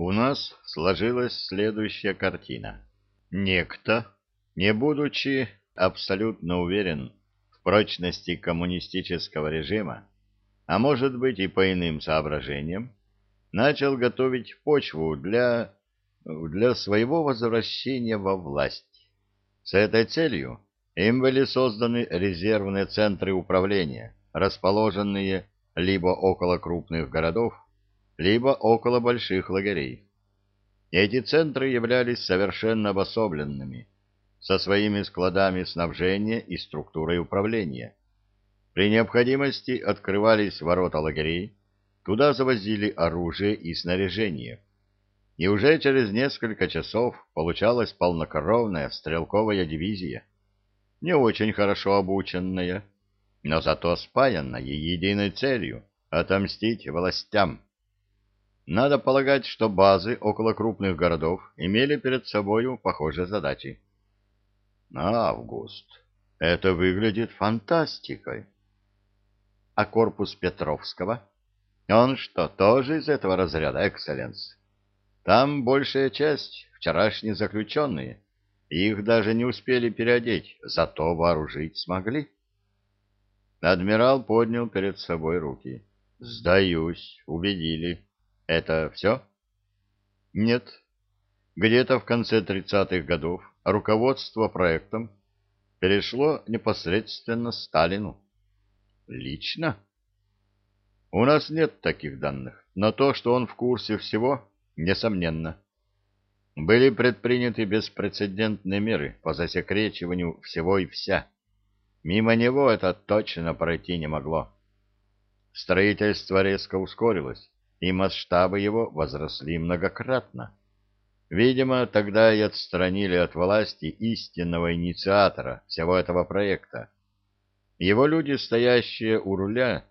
У нас сложилась следующая картина. Некто, не будучи абсолютно уверен в прочности коммунистического режима, а может быть и по иным соображениям, начал готовить почву для, для своего возвращения во власть. С этой целью им были созданы резервные центры управления, расположенные либо около крупных городов, либо около больших лагерей. Эти центры являлись совершенно обособленными, со своими складами снабжения и структурой управления. При необходимости открывались ворота лагерей, туда завозили оружие и снаряжение. И уже через несколько часов получалась полнокровная стрелковая дивизия, не очень хорошо обученная, но зато спаянная единой целью — отомстить властям. Надо полагать, что базы около крупных городов имели перед собою похожие задачи. Август. Это выглядит фантастикой. А корпус Петровского? Он что, тоже из этого разряда, экселленс? Там большая часть — вчерашние заключенные. Их даже не успели переодеть, зато вооружить смогли. Адмирал поднял перед собой руки. «Сдаюсь, убедили». Это все? Нет. Где-то в конце 30-х годов руководство проектом перешло непосредственно Сталину. Лично? У нас нет таких данных, но то, что он в курсе всего, несомненно. Были предприняты беспрецедентные меры по засекречиванию всего и вся. Мимо него это точно пройти не могло. Строительство резко ускорилось и масштабы его возросли многократно. Видимо, тогда и отстранили от власти истинного инициатора всего этого проекта. Его люди, стоящие у руля,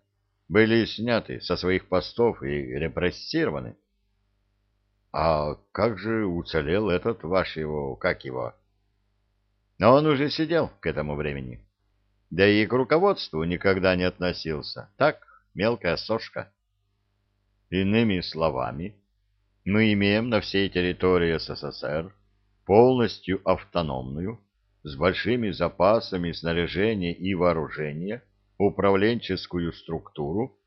были сняты со своих постов и репрессированы. А как же уцелел этот ваш его, как его? Но он уже сидел к этому времени. Да и к руководству никогда не относился. Так, мелкая сошка. Иными словами, мы имеем на всей территории СССР полностью автономную, с большими запасами снаряжения и вооружения, управленческую структуру,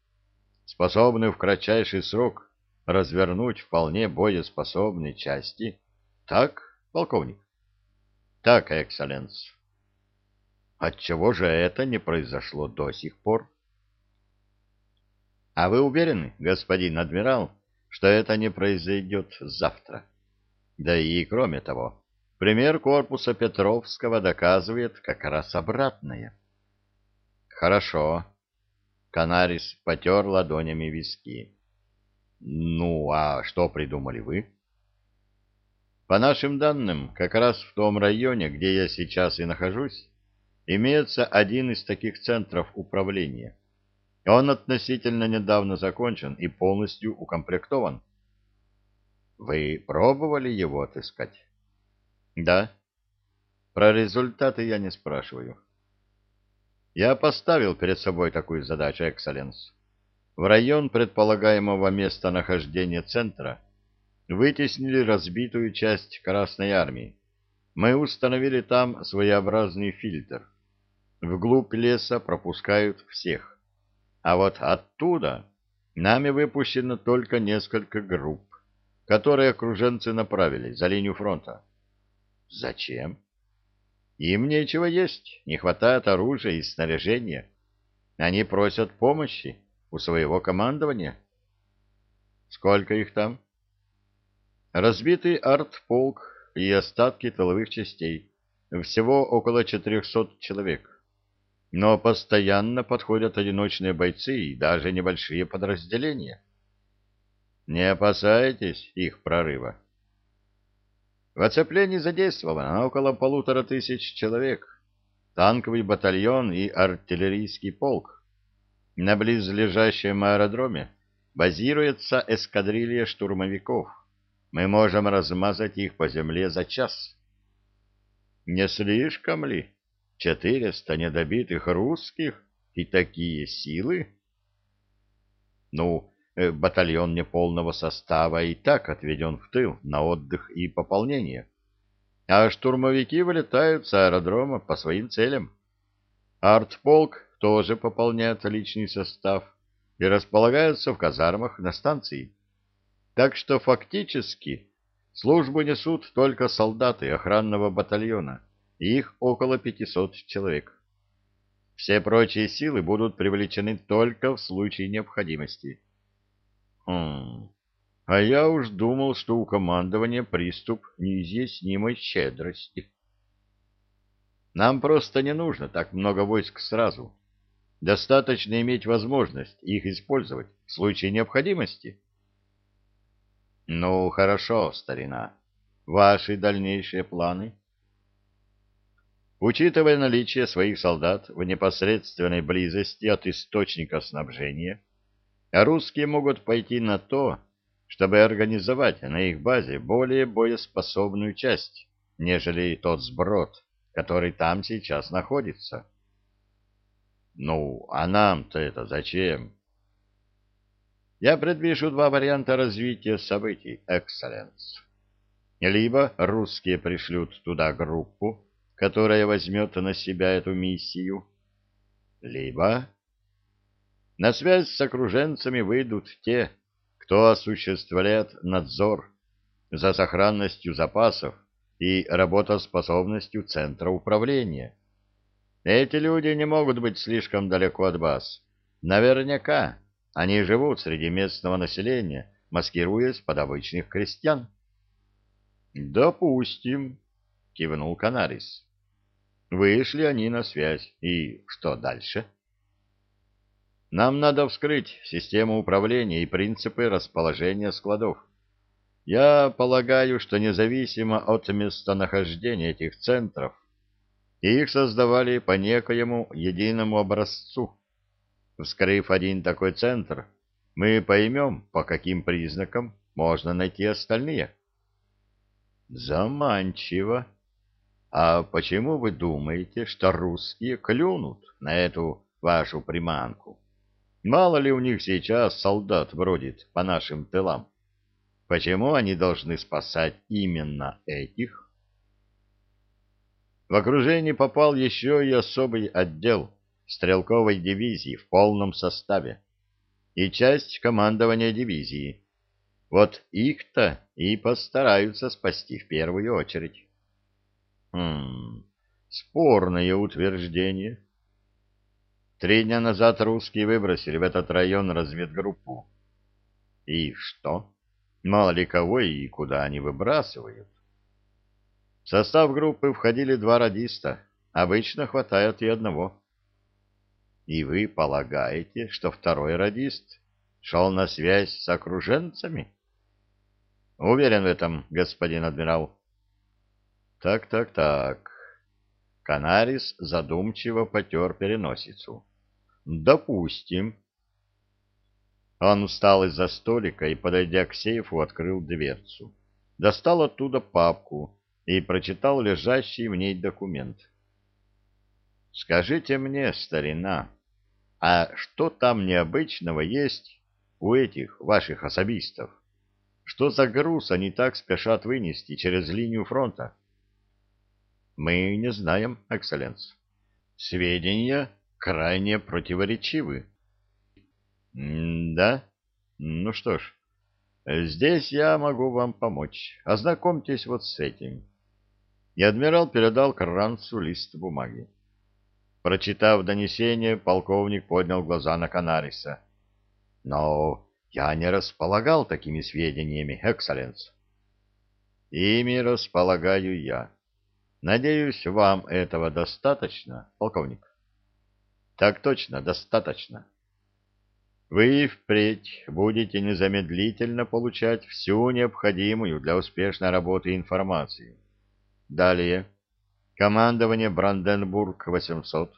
способную в кратчайший срок развернуть вполне боеспособные части. Так, полковник? Так, экселленс. Отчего же это не произошло до сих пор? А вы уверены, господин адмирал, что это не произойдет завтра? Да и кроме того, пример корпуса Петровского доказывает как раз обратное. Хорошо. Канарис потер ладонями виски. Ну, а что придумали вы? По нашим данным, как раз в том районе, где я сейчас и нахожусь, имеется один из таких центров управления. Он относительно недавно закончен и полностью укомплектован. Вы пробовали его отыскать? Да. Про результаты я не спрашиваю. Я поставил перед собой такую задачу, экселленс. В район предполагаемого местонахождения центра вытеснили разбитую часть Красной Армии. Мы установили там своеобразный фильтр. Вглубь леса пропускают всех. А вот оттуда нами выпущено только несколько групп, которые окруженцы направили за линию фронта. Зачем? Им нечего есть, не хватает оружия и снаряжения. Они просят помощи у своего командования. Сколько их там? Разбитый артполк и остатки тыловых частей. Всего около 400 человек но постоянно подходят одиночные бойцы и даже небольшие подразделения. Не опасайтесь их прорыва. В оцеплении задействовано около полутора тысяч человек, танковый батальон и артиллерийский полк. На близлежащем аэродроме базируется эскадрилья штурмовиков. Мы можем размазать их по земле за час. Не слишком ли? Четыреста недобитых русских и такие силы? Ну, э, батальон неполного состава и так отведен в тыл на отдых и пополнение, а штурмовики вылетают с аэродрома по своим целям. Артполк тоже пополняет личный состав и располагается в казармах на станции. Так что фактически службу несут только солдаты охранного батальона, их около 500 человек. Все прочие силы будут привлечены только в случае необходимости. Хм, а я уж думал, что у командования приступ неизъяснимой щедрости. Нам просто не нужно так много войск сразу. Достаточно иметь возможность их использовать в случае необходимости. Ну, хорошо, старина. Ваши дальнейшие планы? Учитывая наличие своих солдат в непосредственной близости от источника снабжения, русские могут пойти на то, чтобы организовать на их базе более боеспособную часть, нежели тот сброд, который там сейчас находится. Ну, а нам-то это зачем? Я предвижу два варианта развития событий, экселленс. Либо русские пришлют туда группу, которая возьмет на себя эту миссию, либо на связь с окруженцами выйдут те, кто осуществляет надзор за сохранностью запасов и работоспособностью центра управления. Эти люди не могут быть слишком далеко от баз. Наверняка они живут среди местного населения, маскируясь под обычных крестьян. «Допустим», — кивнул Канарис. Вышли они на связь. И что дальше? Нам надо вскрыть систему управления и принципы расположения складов. Я полагаю, что независимо от местонахождения этих центров, их создавали по некоему единому образцу. Вскрыв один такой центр, мы поймем, по каким признакам можно найти остальные. Заманчиво. А почему вы думаете, что русские клюнут на эту вашу приманку? Мало ли у них сейчас солдат бродит по нашим тылам? Почему они должны спасать именно этих? В окружение попал еще и особый отдел стрелковой дивизии в полном составе и часть командования дивизии. Вот их-то и постараются спасти в первую очередь. Хм, спорное утверждение. Три дня назад русские выбросили в этот район разведгруппу. И что? Мало ли кого и куда они выбрасывают. В состав группы входили два радиста. Обычно хватает и одного. И вы полагаете, что второй радист шел на связь с окруженцами? Уверен в этом, господин адмирал. Так, так, так. Канарис задумчиво потер переносицу. Допустим. Он встал из-за столика и, подойдя к сейфу, открыл дверцу. Достал оттуда папку и прочитал лежащий в ней документ. «Скажите мне, старина, а что там необычного есть у этих ваших особистов? Что за груз они так спешат вынести через линию фронта?» Мы не знаем, экселленс. Сведения крайне противоречивы. да? Ну что ж, здесь я могу вам помочь. Ознакомьтесь вот с этим. И адмирал передал Кранцу лист бумаги. Прочитав донесение, полковник поднял глаза на Канариса. — Но я не располагал такими сведениями, экселленс. — Ими располагаю я. Надеюсь, вам этого достаточно, полковник? Так точно, достаточно. Вы впредь будете незамедлительно получать всю необходимую для успешной работы информацию. Далее. Командование Бранденбург-800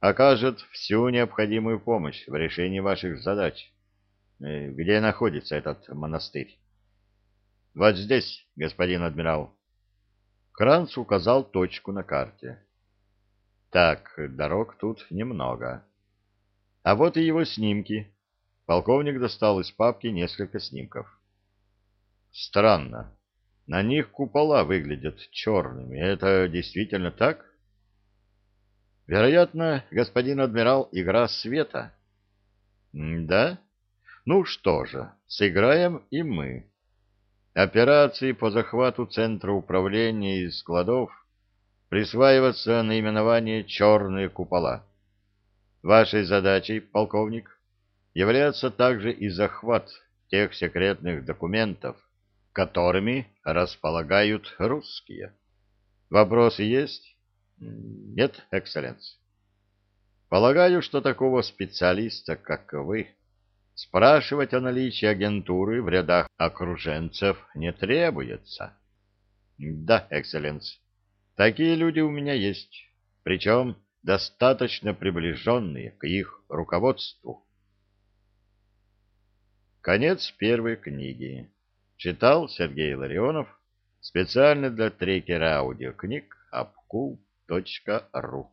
окажет всю необходимую помощь в решении ваших задач. Э, где находится этот монастырь? Вот здесь, господин адмирал. Кранц указал точку на карте. Так, дорог тут немного. А вот и его снимки. Полковник достал из папки несколько снимков. Странно. На них купола выглядят черными. Это действительно так? Вероятно, господин адмирал, игра света. да? Ну что же, сыграем и мы. Операции по захвату центра управления и складов присваиваться наименование «черные купола». Вашей задачей, полковник, является также и захват тех секретных документов, которыми располагают русские. Вопросы есть? Нет, экселленс. Полагаю, что такого специалиста, как вы, спрашивать о наличии агентуры в рядах окруженцев не требуется. Да, экселленс. Такие люди у меня есть, причем достаточно приближенные к их руководству. Конец первой книги. Читал Сергей Ларионов специально для трекера аудиокниг apkul.ru